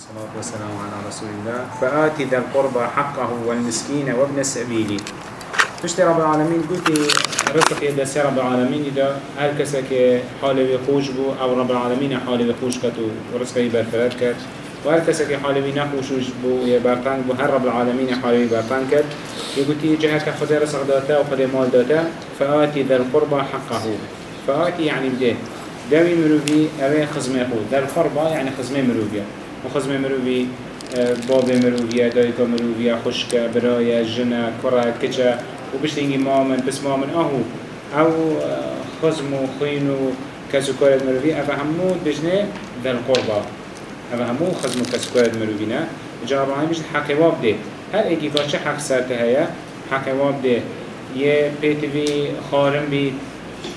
والصلاة والسلام على رسول الله. فآتي ذا القربى حقه والمسكين وابن السبيل. مشت رب العالمين قلت رزق يد رب العالمين إذا هل كسك حاله بخوش بو أو رب العالمين حاله بخوش كتو ورزقه برفرد كت وهل كسك حاله بنخوش بو يبرتان بو هل رب العالمين حاله برتان كت يقولت جهك خذ رزق داتا وخذ مال داتا فآتي ذا القربى حقه. فآتي يعني بده داوي مروفي أوي خزمه خود. ذا القربى يعني خزمه مروفيا وخزمه مروفي آه، باب مروفيا دايكا مروفيا خشك برايا جنا كرة كجا وبشتينجي مامن بس مامن آهو. أو آه، خزم وخين وكسكورة مروفي افهمو بجنه ذا القربى افهمو خزم وكسكورة مروفينا جواب عنه بجد حق واب ده. هل ايكي كاش حق سرته هيا حق واب ده. يه بيتوي خارم بيت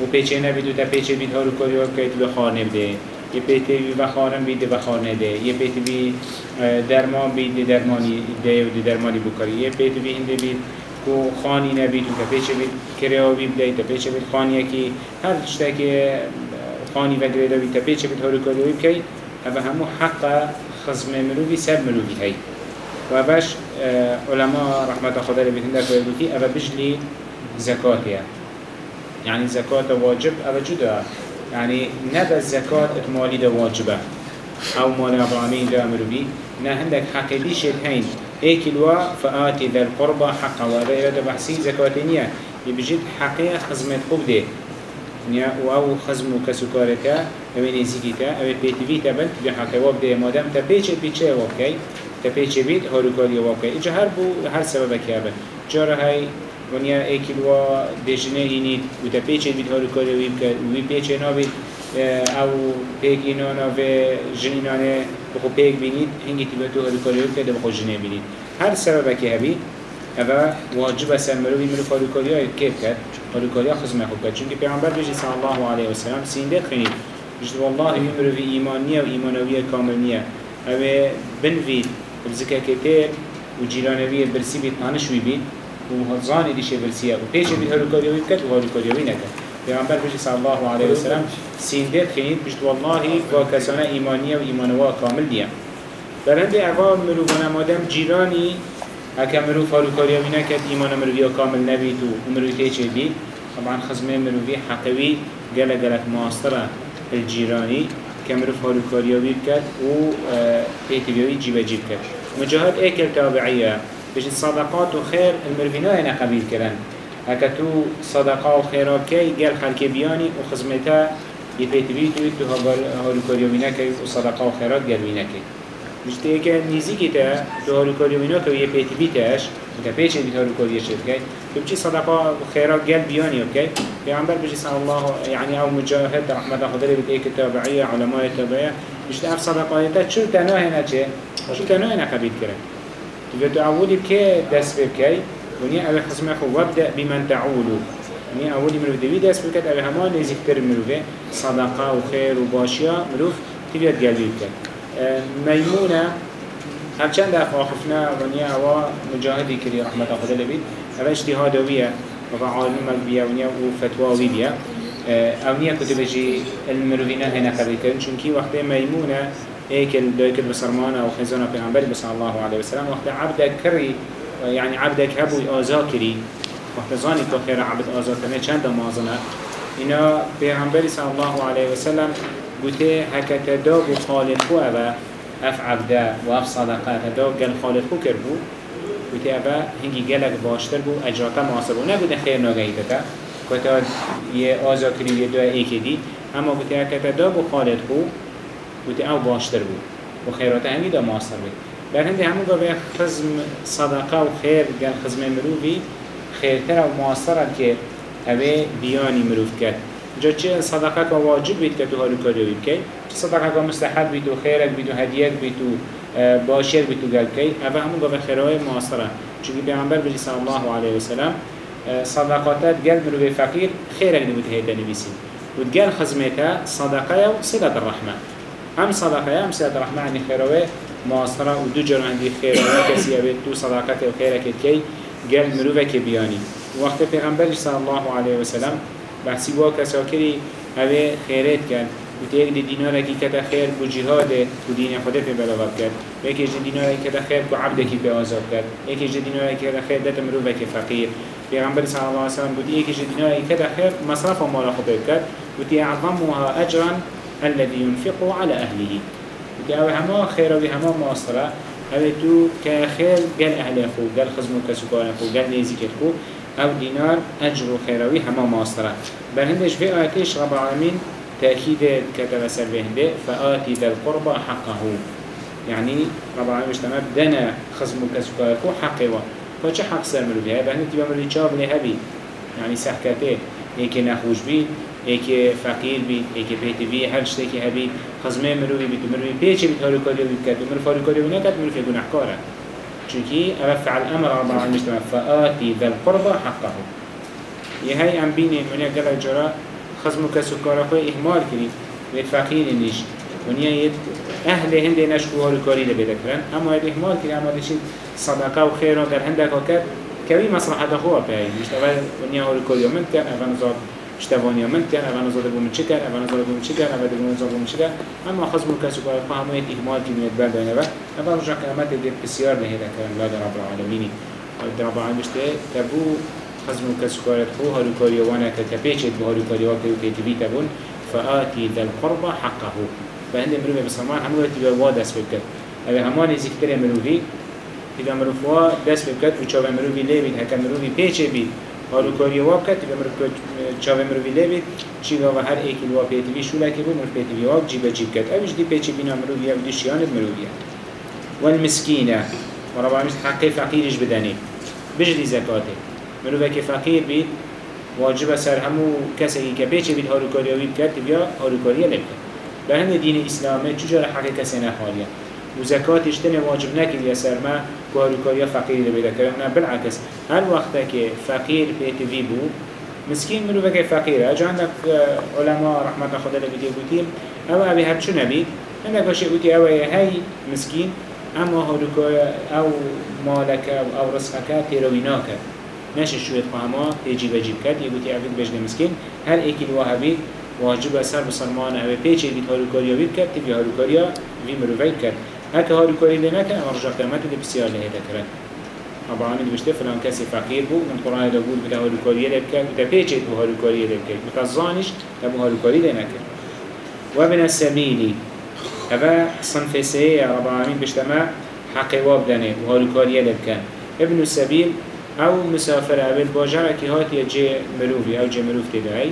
و پیچه نبید و تا پیچه بید هارو کاری ها که به خانه بده. یه بیتی بی بخارم بیده بخارنه ده. یه بیتی بی درمان بیده درمانی ده و ده درمانی بکاری. یه بیتی بی هنده بید کو خانی نبید و پیش بید کریابی بید ده تا پیش بید خانی کی هر چطه که خانی و گریده بید تا پیش بید هر کاری بید کی اما همو حق خصم مروی سب مروی هی و باش علماء رحمت خدا رو بیتن در کوئی بکی او بجلی زکاتیه یعنی زکات واجب او جدا. يعني نبى الزكاة مالي ده واجبة. أو مال أبرامين ده أمر بي نه عندك حق بيشت هين ايك الوا فآتي ذا القربى حقا وهذا إرادة بحسي زكاة نية يبجد حقية خزمة ده. نيا أو خزمو كسكارتا أو نزيكتا أو بيتوي تبن بحق واب ده. مادام تبيش بيچه وابكي تبيش بيت هاروكاري وابكي اجا هر بو هر سبب كيابن جاره هاي ونیا ایکل و دژنه اینید و تا پیچه بید هارو کاری وی بکرد وی پیچه نابید أو پیک اینا و جنینانه بخو پیک بینید هنگی تیبه تو هارو کاری وی بکرد بخو جنه بینید هر سبب که هبید اوه واجب سر مروی مروف هارو کاری های که کرد هارو کاری ها خزمه خوب کرد چونکه پیغمبر بجی صلی الله علیه و سلم سینده خینید بجد والله مروی ایمانیه و ایمانویه کامل نیه اوه بنوید بزکه کتیر و جیرانویه برسی بید نانش وی بید و زانی دیشه برسیه و پیش بید هلو کاریوی بکد و هلو کاریوی نکد پیغمبر بجی صلی الله علیه و سلم سیندت خینید بجد والله با کسانه ایمانیه و ایمانوا کامل دیم. برنده اقا مروفانه مادم جیرانی اکا مروف هلو کاریوی نکد ایمان مروفی کامل نبید و مروفی تیچه بید طبعا خزمه مروفی حقوی گله گلک ماستره الجيراني كمروف هلو كاريوي بكت و تيتبيوي جيبه جيب كت مجاهد ايكل تابعيه بجد صدقات و خير المروفينا هنا قبيل كرن هكا تو صدقاء و خيرا كي قال خلق بياني و خزمتا يبيتبيتو تو هالو كاريومينا كي و صدقاء و خيرات قلبينا كي مجد ايكا نيزيكي تا تو هالو كاريومينا كي يبيتبيتاش وكا بيش يبيت هالو كاريوشت كي بجي صدقاء و خيرات قلب بياني أوكي پیغمبر بجي صلى الله يعني أو مجاهد رحمة الله خضري بيت ايكا علماء تابعية مجد اف صدقاء شو تنوهنا چه شو تنوهنا قبيل كرن تبقى تعودي بكي دس بكي ونيا أبي خصم أخو وابدأ بمن تعولو ونيا أولي مروف دوي دس بكت أبي همان نزيكتر مروفه صدقة وخير وباشيا مروف تبقى تقلبي بكت آه ميمونة هم چند أخ آخفنا ونيا أوا مجاهدي كري رحمة الله خدا لبيت أبا اجتهادوية وفا عالم بيا ونيا وفتواوي بيا آه أو نيا كتبجي المروفينا هنا قبل كرن چونكي وقت ميمونة إيكل دويكل بسرمانه أو خزانه پیغمبر صلى الله عليه وسلم. وقت عبدك كري يعني عبدك هبو آزاكري وقت زاني تو خير عبد آزاكرنه چند مازنه. اینا پیغمبر صلى الله عليه وسلم بوته هكا داب و خالد خو اوه. اف عبده و اف صدقه تداب گل خالد خو کربو بوته اوه هنگی گلک باشتر بو اجراتا معاصر بو. نبوده خیر ناگهیده تا کتا یه آزاکری یه دو ایکی دی اما بوته هكا داب و خالد خو. بودی آو باشتر بود و خیرات همی دا ماستر بود بر هندی همون گاوه خزم صدقه و خیر گل خزم مروفی خیرتر و ماستر که اوه بیانی مروف کرد. جا چه صدقه که واجب بید که تو هارو کاری بید که؟ چه صدقه که مستحب بید و خیرک بید و هدیت بید و باشر بید و گل که؟ اوه همون گاوه خیرهای ماستره چونکه پیغمبر بجی الله علیه وسلم صدقاتات گل مروف فقیر خیرک نبود هیده نویسید و گل خزمتا صدقه و صلة الرحمه. هم صدقه هم سید رحمانی خیروه معاصره و دو جراندی خیروه کسی او دو صداقت و خیره کت کی گل مروه که بیانی. وقت پیغمبر صلی الله علیه و سلم بحثی با کسا کری اوه خیرت کرد. و تا یک دیناره که کتا خیر بو جهاد و دین خدا پی بلواب کرد. و یکی جد دیناره که کتا خیر بو عبده که پی آزاد کرد. یکی جد دیناره که کتا خیر دت مروه که فقیر. پیغمبر صلی الله علیه و سلم بود یکی جد دیناره که کتا خیر مصرف مال خدا کرد. و تی اعظمها اجرا الذي ينفق على قلت أو هما خير وهما مواصلة. هذا تو كخير قال أهل أخو قال خزمو كسكان أخو قال نيزي كتخو أو دينار أجر خيروي هما ماصرة بل هندش في آتيش رب العالمين تأكيد كتب سر بهنده فآتي ذا القربى حقه. يعني رب العالمين مجتمع دنا خزمو كسكان أخو حقه. فچه حق سر ملو بها بهنده تبا ملو چاب لهبي يعني سحكته هيك نخوش بي. هيك فقير بي هيك بيت بي هر شتكي هبي خزمه مروي بيت مروي بيچه بيت هارو كاريو بيت كد مروي فارو كاريو نكد مروي في گناه كاره چونكي أرفع الأمر رب العالمين مجتمع فآتي ذا القربى حقه. يهي أم بيني من يقل جرا خزمو كسكارا خوي إهمال كري بيت فقير نيش ونیا یه أهل هند نشکو هارو کاری لبیده کرن اما یه احمال کنی اما دیشید صدقه و خیر در هندک ها کرد كوي مصلحة خواه بهاي مش أول ونيا هو الكل يوم كان أول نزار اشتبان يوم كان أول نزار بوم تشكر أول نزار بوم تشكر أول نزار بوم تشكر أما خصم الكاس وقال فهم يت إهمال كمية برد وين بقى أول رجع كلمات اللي بسيار لهذا كلام لا رب العالمين رب العالمين مش تبو خصم الكاس وقال هو هو الكل يوانا كتبيشت بهو الكل يوم كتبي تبون فآتي ذا القربى حقه. فهند مروي بسمان هم تبي وادس بكت أبي همان يزكتر مروي تیگه مروفوا دست بکت و چاوه مروفی لیبید هکه مروفی پیچه بید. حالو کاری واب کد تیگه مروف چاوه مروفی لیبید چیگه و هر ایکی لوا پیتوی شوله که بود مروف پیتوی واب جیبه جیب کد اوش دی پیچه بینا مروفی أو دی شیانت و ربا عمیست حقی فقیرش بدنی. بجدی زکاته. مروفه که فقیر بید واجب سر همو کسی که پیچه بید حالو کاری واب کد تیگه حالو کاری لیب به هند دین اسلامه چجور حقی کسی نخوالیه و زکاتش تنه واجب نکید سر ما کاروکاریا فقیری رو بیده کرن نه بالعکس. هر وقت که فقیر پیت وی بو مسکین منو بگه فقیره. اجا عندك علماء رحمت خدا لبیده بودیم أو اوی هر چو نبید عندك باشه بودی أو هی مسکین اما هاروکاریا أو مالک أو رزقك تیروینا کرد نشه شوید قهما تیجی بجیب کرد یه بودی اوید بجنه مسکین. هر ایکی بید واجب سر بسلمان اوی پیچه بید هاروکاریا بید کرد تیبی هاروکاریا وی مروفید کرد. هكا هارو كاري لنا كان أمر رجع قيامات اللي بسيار لهذا كرن أبو عامل بيشتغل فلان كسي فقير بو من القرآن ده بقول بده هارو كاري لبكن بده بيجي بو هارو كاري لبكن متزانش لبو هارو كاري لنا كان وابن السبيل هذا صنف سيء رب العالمين بيشتمع حق واب دنه وهارو كاري لبكن ابن السبيل أو مسافر أبل باجرة كي هات يجي مروفي أو جي مروف تدعي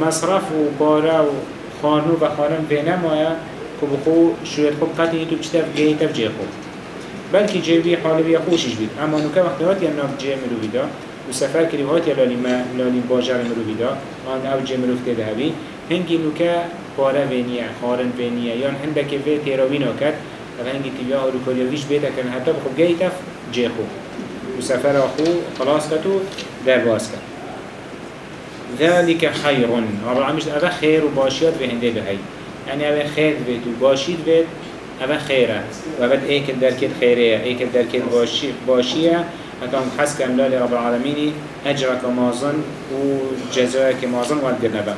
مصرف وبارا وخانو وخانم بينما که بخو شوید خوب قطعی تو چطف گهی تف جه خوب بلکه جیبی حال بیا خوشش بید اما نوکه وقتی هات یا ناف جه مرو بیدا و سفر کری هات یا لالی, ما لالی باجر مرو بیدا آن أو جه مرو فته دهبی هنگی نوکه پاره وینیه خارن وینیه یا هندک وی تیراوی ناکد و هنگی تیبیا هارو کاریویش بیده کن حتی بخو گهی تف جه خوب و سفر اخو خلاص کتو در باز کد ذلك خير رب العالمين هذا خير وباشيات في هنده بهي يعني أبا خير بيت وباشيد بيت أبا خيرة وأبد إيك الدركت خيرية إيك الدركت باشي باشية أكام حس كان لالي رب العالمين أجرك مازن وجزاك مازن والدنبا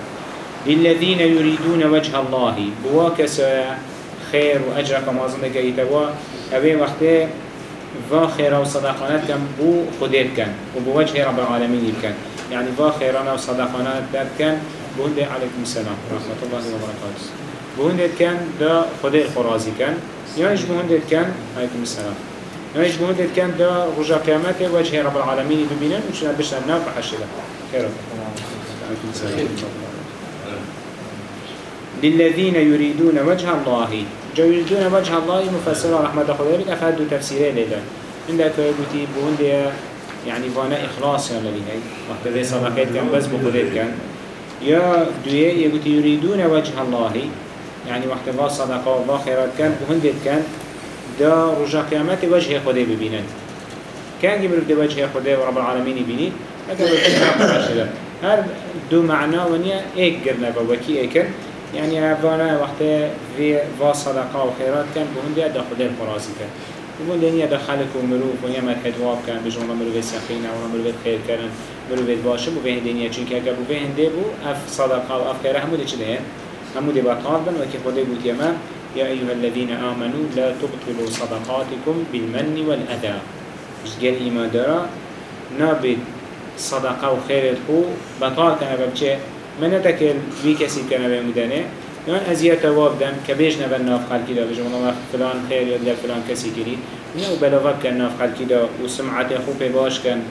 للذين يريدون وجه الله بواكس خير وأجرك مازن لكي توا أبي وقته فا خيرا وصدقانات كان بو خديت كان وبوجه رب العالمين كان يعني فا خيرانا وصدقانات كان بوندي عليكم السلام. ورحمة الله وبركاته بهندت كان دا خدای خرازی کن یا ایش بهندت کن علیکم السلام. یا ایش بهندت کن دا رجا قیامت وجه رب العالمین ببینن و چنان بحشده خیره علیکم السلام. للذين يريدون وجه الله. جو يريدون وجه الله مفسر رحمة الله بك أفاد تفسيرين لذا عندك يقولي بهند يعني فانا إخلاص يا للي هاي وقت ذي صدقات كان بس بخدت كان يا دوية يقولي يريدون وجه الله. يعني وقت الله صدقه والله خيرات كان وهندت كان دا رجع قيامات وجه خده ببينن كان جبرو دي وجه خده ورب العالمين يبيني لكن بلتنا هر دو معنى ونيا ايك قرنا بوكي ايكن يعني افانا وقت في صدقه وخيرات كان بهندي دا خده الفراسي كان ومن دنيا دخلك ومروف ونيا مدحت واب كان بجونا مروف سخينة مروف خير كان مروف باشم وبه دنيا چونك اگه بو به هنده بو اف صدقه و اف خيره همو دي چه همو دي بطال بن وكي خده قلت يما يا أيها الذين آمنوا لا تبطلوا صدقاتكم بالمن والأذى. مش قال إيمان دارا. نابد صدقة وخير خو بطال كان ببچه من نتكل بي كسي كان بمدنه نان ازيات تواب دم كبيج نبن ناف خلقي دا بجمع الله فلان خير يد فلان كسي كري نو بلغت كان ناف خلقي دا وسمعت خو باش كان.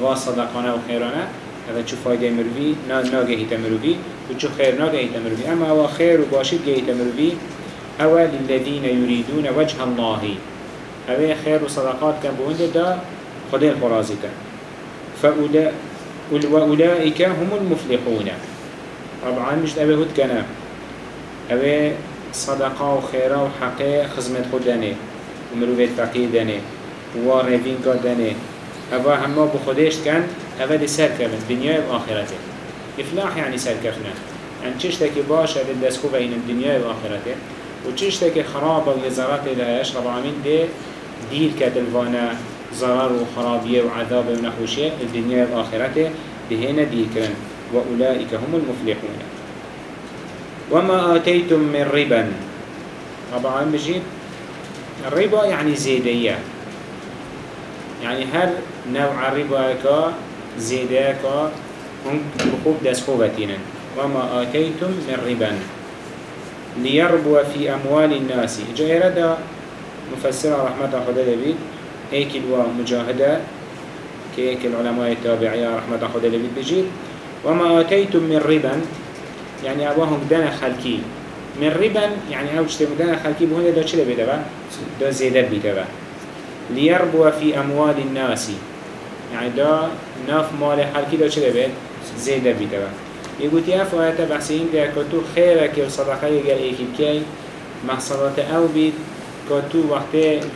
فوا صدقانه وخيرانه هذا شو فايدة مروي؟ نا ناجه تمروي. وشو خير ناجه تمروي أما هو خير وباشد جه تمروي أو للذين يريدون وجه الله. هذا خير وصدقات كان بوند دا خدي الخرازك فأولا وأولئك هم المفلحون. طبعا مش أبي هود كنا أبي صدقة وخيرة وحقيقة خزمة خداني ومروفيت فقير داني ورفين قداني أبا هما بخديش كان أبا دي سر كفن دنيا وآخرته إفلاح يعني سر كفنا يعني تشتكي باشا للدسكو بين الدنيا وآخرته وتشتكي خرابة ويزارات إلهاش رب العالمين دي ديل كتلفانا ضرر وخرابية وعذاب ونحوشية الدنيا وآخرته دهنا ديل كرن وأولئك هم المفلحون. وما آتيتم من ربا طبعا بجيب الربا يعني زيدية يعني هل نوع الربا كا زيدية كا هم بخوب دس خوبتين وما آتيتم من ربا. ليربو في أموال الناس. جاء ردا مفسر رحمة خدا لبيد أيكل ومجاهدة. كيك العلماء التابعية رحمة خدا لبيد بجيب وما آتيتم من ربا. يعني أبوهم دانا خلقي من ربا يعني أو تشتم دانا خلقي بهون دا چلا بيدا با؟ دا زيادة بيدا با. ليربو في أموال الناس. يعني دا ناف مال خلقي دا چلا بيد زيادة بيدا با يقول تياف آيات بحسين دا كتو خيرك وصدقه يقال ايكي بكي محصلات أو بيد كتو وقت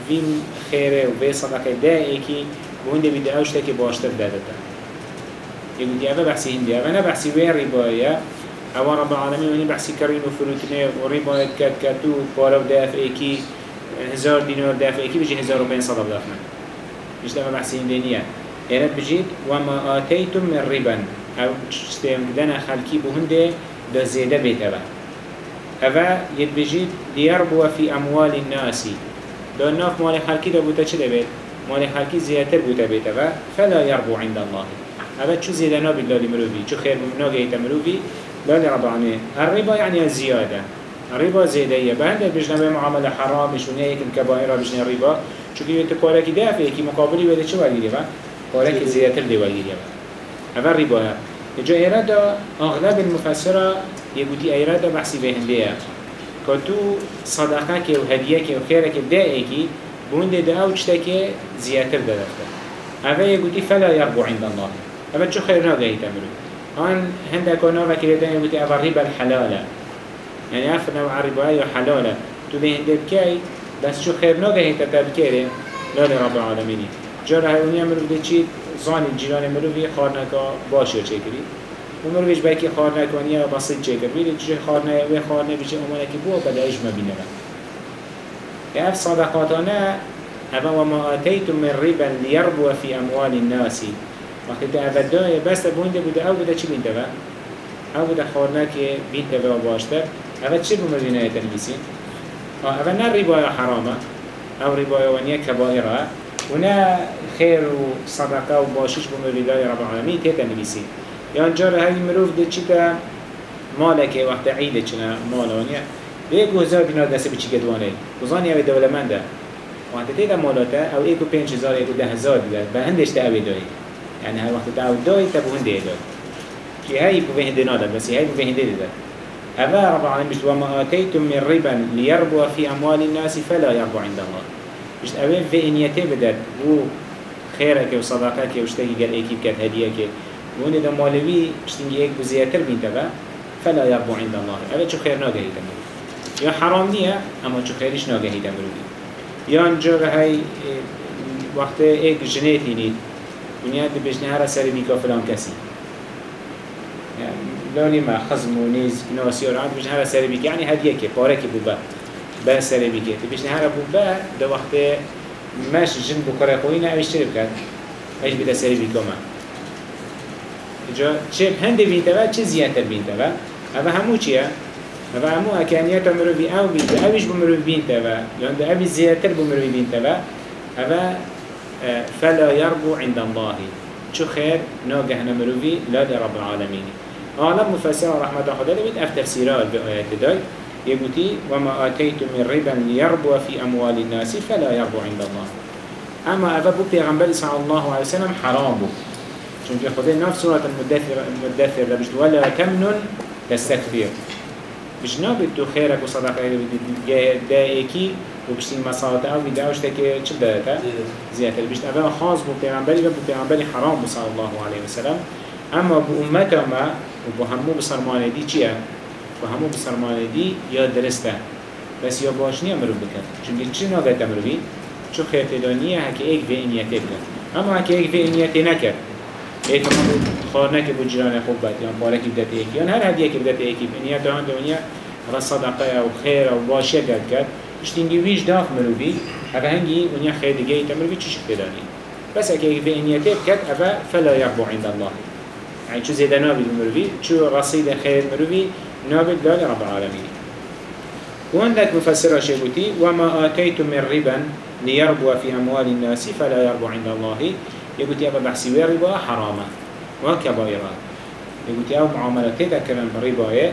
فين خيره وفي صدقه دا ايكي بهون دا بيدا أوشتك باشتر دادتا يقول تياف بحسين دا أنا بحسي وين ربايا أو رب العالمين ونی بحثی کرین و فروتنه و ریبایت کد کدو پارو دفع ایکی هزار دینار دفع ایکی بجی هزار و بین صد دفع مش دفع بحثی این دینیه يعني بجيت وما آتيتم من ربا أو استيمدنا خلقي بهنده دا زيادة بيتبا أفا يتبجيت ليربو في أموال الناس دا ناف مال خلقي دا بوتا چه بيت مال خلقي زيادة بوتا بيتبا فلا يربو عند الله. أفا چو زيادة نابي الله لمروفي چو خير بمناغي تمروفي لا رب العالمين الربا يعني الزيادة الربا زيادية بهند بجنا معاملة حرام مش ونيا يكن كبائر بجنا الربا شو كي يتقولك دافع كي مقابلي ولا شو وعليه با قولك زيادة اللي وعليه با هذا الربا جا إرادة أغلب المفسرة يقولي إرادة بحسي بهندية كتو صدقك وهديك وخيرك دائك بوند دا أو تشتكي زيادة دلفتا هذا يقولي فلا يربو عند الله. هذا شو خيرنا جاي تعملوا هان هنده كنا وكيل دنيا بتي أفر ربا الحلالة يعني ربا أيو حلالة. تو ده هنده بكي بس شو خير نوغه هيتا تبكيره لا لرب العالمين جاره هوني أمرو ده زانی جیران مروی خارنکا باشه چکری. و مرویش بلکه خارنکانی و بسیج چه کری بید چه خارنه و خارنه بیشه امانه که بوا بدایش مبینه من. اف صدقاتانه اما و ما آتیتم من ربا لیربو فی اموال الناسی وقتی ده اول بس بسته بونده بوده او بوده چی بینده و؟ او بوده خارنه که بینده و باشتر. اول چی بمرینه تلبیسی؟ اول نه ربای حرامه. او ربای ونیه کبایره. و نه خیر و صدقه و باشش بمردای رب العالمین تی تنویسی یا انجا های مروف ده چی تا مالکه وقت عیده چنه مالانیه به یک هزار دینار دسته بچی گدوانه بزانی أو دولمنده وقتی تیدا مالاته أو ایکو پنج هزار ایکو ده هزار دیده. به هندش تا اوی دایی. يعني هاي وقت دعوة داي تبو هندي داي كي هاي بو هندي نادا بس هاي بو هندي دا أبا رب العالمين وما آتيتم من ربا ليربو في أموال الناس فلا يربو عند الله. اشت اوه فئنیته بدد و خیره که و صداقه که و اشتاکی گر ایکی بکت هدیه که. وانه ده مالوی اشتنگی یک بزیتر بینده با فلا یربو عند الله. اوه چو خیر ناگهی دمرو یا حرام نیه اما چو خیرش ناگهی دمرو یا انجا های وقت ایک جنه تینید بنیاد بجنه هر سر بیکا فلان کسی. لانی ما خزم و نیز ناسی و رعاد بجنه هر سر بیکا یعنی هدیه که پاره که بود با سری بیکا دی بجنه هر بوبا دو وقت مش جن بکره خوی نه اوش چرا بکرد ایش بیده سری بیکا ما جا چه هنده بینته و چه زیادتر بینته و اوه همو چیه؟ و همو اکانیت مروی أو بید اویش بمروی بین تبا یعنی ده اوی زیادتر بمروی بین تبا اوه فلا يربو عند الله. شو خير ناقه نمروي لا رب العالمين أعلم مفسر رحمة الله بيت أف تفسيرات بآيات داي يقولي وما آتيت من ربا ليربو في أموال الناس فلا يربو عند الله. أما أبا بو پیغمبر صلى الله عليه وسلم حرام بو چونك خده نفس سورة المدثر المدثر لبجد ولا تمنن تستكبير مش نابد تو خيرك وصدقه دائكي وبشتين بدأوش تكي چه بدأتا؟ زيادة بشت أبا خاص بو پیغمبری و بو پیغمبری حرام بو صلى الله عليه وسلم. أما بو أمتا ما وبو همو بسرمانه دي چيه؟ بو همو بسرمانه دي يا درسته بس يا باش نيا مرو بكن چونك چه ناغت مروي؟ چو خير تدانيه هكي ايك في انيته بكن أما هكي ايك في انيته نكر ايك همو خارنك بو جيران خوب يعني باركي بدأت ايكي يعني هر هديك بدأت ايكي بانيته هان دونيه را صدقه أو خير أو باشيه قد كد اشتنگی ویش داخ مروی اوه هنگی ونیا خیر دیگه ایتا مروی چی شکل دانی بس اگه به انیته بکد اوه فلا یقبو عند الله. يعني شو زيدا نابد مروي شو رصيد خير مروي نابد لا لرب العالمين. وعندك مفسر شيبوتي وما آتيتم من ربا ليربو في أموال الناس فلا يربو عند الله. يقولي أبا بحسي ربا حراما وكبائرا يقولي أبا معاملتي ذكرا برباية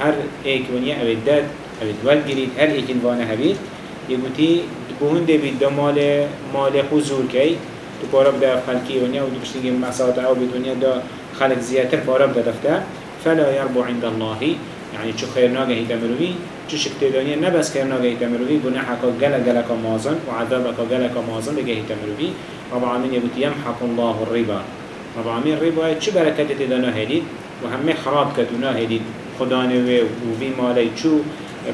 هر إيك ونيا أبداد هبید ول گرید هر ایکن وانه هبید یه گوتی بهون دبید دا مال مال زور کی تو پارا بده خلقی ونیا و دو بشتگی مساعد أو بید ونیا دا خلق زیادتر پارا بده دفته فلا يربو عند الله. يعني شو خير ناقه يتمروي شو شكتدانية نبس خير ناقه يتمروي جناحك جل جلك مازن وعذابك جلك مازن بجه يتمروي رب العالمين يقول يمحق الله الربا. رب العالمين الربا شو بركة تدانا هديد وهم خراب كتونا هديد خدانه وفي مالي شو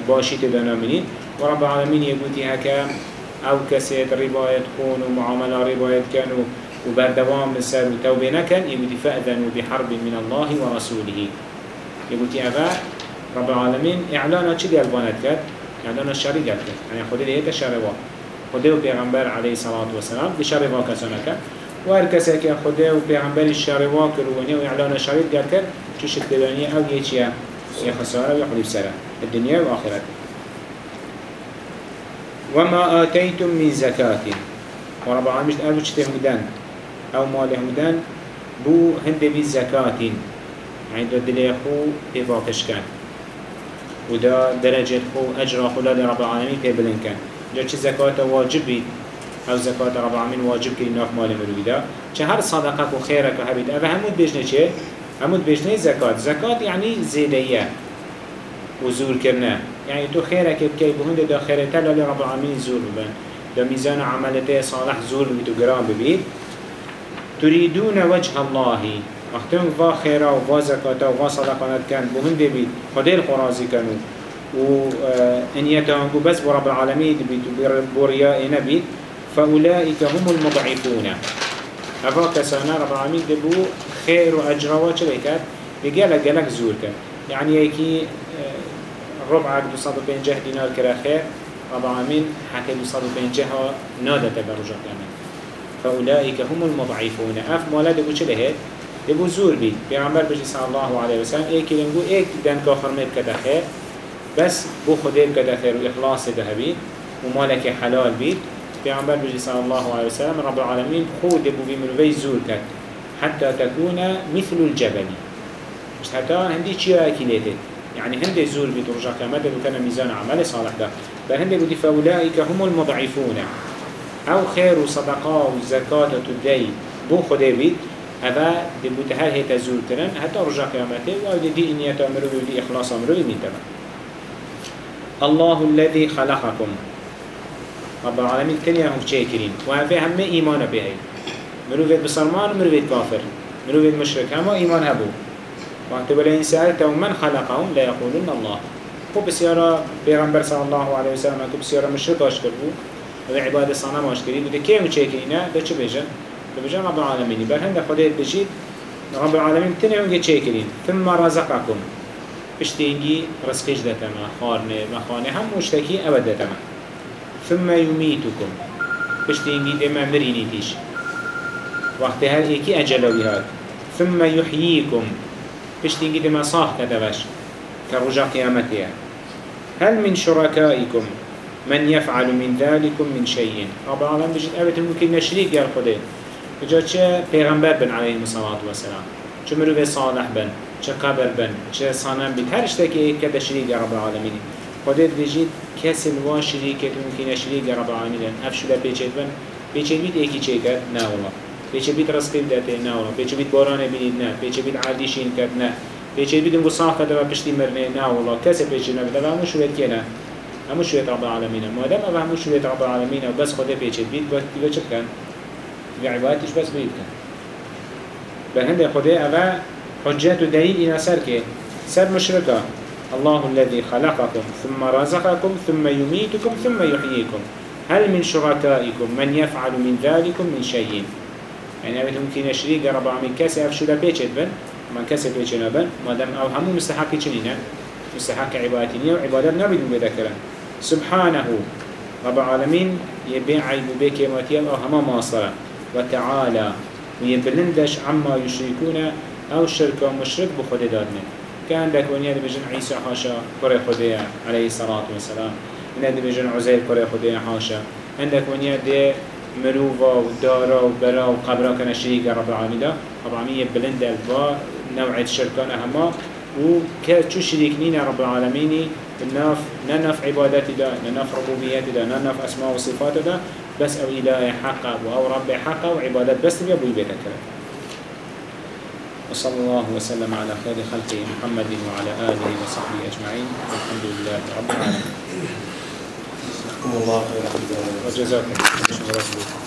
باشی تدانا منین و رب العالمین یکوتی هکا أو کسی ربایت کن و معامله ربایت کن و بردوام بسر و توبه نکن یکوتی فأذنوا بحرب من الله و رسوله یکوتی اوه رب العالمین اعلانا چی دیل باند کرد؟ اعلانا شری کرد یعنی خود دیتا شروا خود و پیغمبر علیه صلاة و سلام دی شروا کسانه کرد و هر کسی که خود و پیغمبر شروا کرد و إعلان شرید شکلانی أو یه؟ يا خسارة يا حليف سرة. الدنيا والآخرة وما آتيتم من زكاة ورب العالمين أربو چته أو مال همدان بو هند بي زكاة يعني دو دلي خو تباكش كان ودا درجة خو أجر خو لرب العالمين تبلن كان جا چه زكاة واجب بي أو زكاة رب العالمين واجب كي ناف مال مروي دا چه هر صدقك وخيرك وهبيد أبا همود بيجنه چه؟ همود بيجنه زكاة زكاة يعني زيدية وزور كرنا يعني تو خيرك بكي بهند دا خيرتا رب العالمين زور ببن. دا ميزان عملته صالح زور ببيت وقرام ببيت تريدون وجه الله. وقتهم فا خيرا وفا زكاة وفا صدقانات كان بهند بيت خدير خرازي كانوا وإن يتهنقوا بس برب العالمين بيت برياء نبيت فأولئك هم المضعفون. أفا كسانا رب العالمين دبو خير وأجر وچلكات بقالك قالك زور كان يعني يكي ربعك دو صد و پنجه دينار كرا خير رب العالمين حكى دو صد و پنجه نادة برجع كامل فأولئك هم المضعفون. أف مولا دبو چه لهت؟ زور بي پیغمبر بجي صلى الله عليه وسلم ايكي لنگو ايك دن كاخر ميب كده خير بس بو كده خير وإخلاص ده بيت ومالك حلال بيت پیغمبر بجي صلى الله عليه وسلم رب العالمين خود دبو بمروي زور كد حتى تكون مثل الجبل. مش حتى هندي چيا اكيلته يعني هندي زور بيت رجع كامل وكان ميزان عمل صالح ده. بل هندي بودي فأولئك هم المضعفون. أو خير وصدقاء وزكاة تدي بو خده بيت هذا دي بوده هل هيتا زور ترن حتى رجع كامته أو دي دي إنية أمره ودي إخلاص أمره من تمام الله الذي خلقكم. رب العالمين تنيا هم شاكرين وهذا هم إيمان به مروفيت بسرمان مروفيت كافر مروفيت مشرك هم إيمان هبو. وانت بلين سألتهم من خلقهم لا يقولون الله. خب بسيارة بيغمبر صلى الله عليه وسلم اكو بسيارة مشرك اشكر بو وده عبادة صنم اشكرين وده كيف مشاكرين ده چه بيجن؟ ده بيجن رب العالمين بل هنده خده بجيد رب العالمين تنعون جي ثم رزقكم بشتينجي رزقش دتما خارنه مخانه هم مشتكي أبد دتما ثم يميتكم بشتينجي دما مريني تيش وقت هل ايكي أجلوي هاد ثم يحييكم پشتینگی دما صاح کدوش كرجا قيامتها هل من شركائكم من يفعل من ذلكم من شيء. رب العالمين بجد أبت ممكن نشريك يا الخدين بجد چه پیغمبر بن عليه الصلاة والسلام؟ چه مروف صالح بن؟ چه قبر بن؟ چه صنم بن؟ هر اشتاكي كده شريك يا رب العالمين خدت بجد كس الوا شريكة ممكن شريك يا رب العالمين أفشو ده بن؟ بيچت بيت ايكي چه كد نا والله. بيچت بيت رزقين داته نا والله. بيچت بيت بارانه بنيد نا بيچت بيت عاديشين كد نا بيچت بيت انگو صاحة ده بشتي مرنه نا والله. كس بيچت نبدا همو شويت كنا همو شويت رب العالمين ما دام اوه همو شويت رب العالمين وبس خده بيچت بيت تبا چه بكن بعبادتش بس بيت كن بهند خده اوه حجات ودليل إلى سرك سر مشركة الله الذي خلقكم ثم رزقكم ثم يميتكم ثم يحييكم هل من شركائكم من يفعل من ذلكم من شيء يعني أبيت ممكن شريك رب العالمين كسي أفشو لا بيتشت بن من كسي بيتشنا بن ما دام أو همو مستحق چنينه مستحق عبادتين وعبادات نبيد بذكرا سبحانه رب العالمين يبيع عيب بك أو هما ماصرا وتعالى ويبلندش عما يشركون أو شرك ومشرك بخود دادنا كان دك ونيا بجن عيسى حاشا كره خديا عليه الصلاة والسلام. إن دي بجن عزير كره خديا حاشا. عندك ونيا دي مروفا ودارا وبرا وقبرا كان شريك رب العالمين رب العالمين بلند البا نوع الشركان أهما وكتشو شريكنين رب العالمين الناف ننف عبادتي ده ننف ربوبيتي ده ننف أسماء وصفات ده بس أو إله حقا أو رب حقا وعبادات بس بيبو يبيتك وصلى الله وسلم على خير خلقه محمد وعلى آله وصحبه أجمعين. والحمد لله رب العالمين. الله خير وجزاكم الله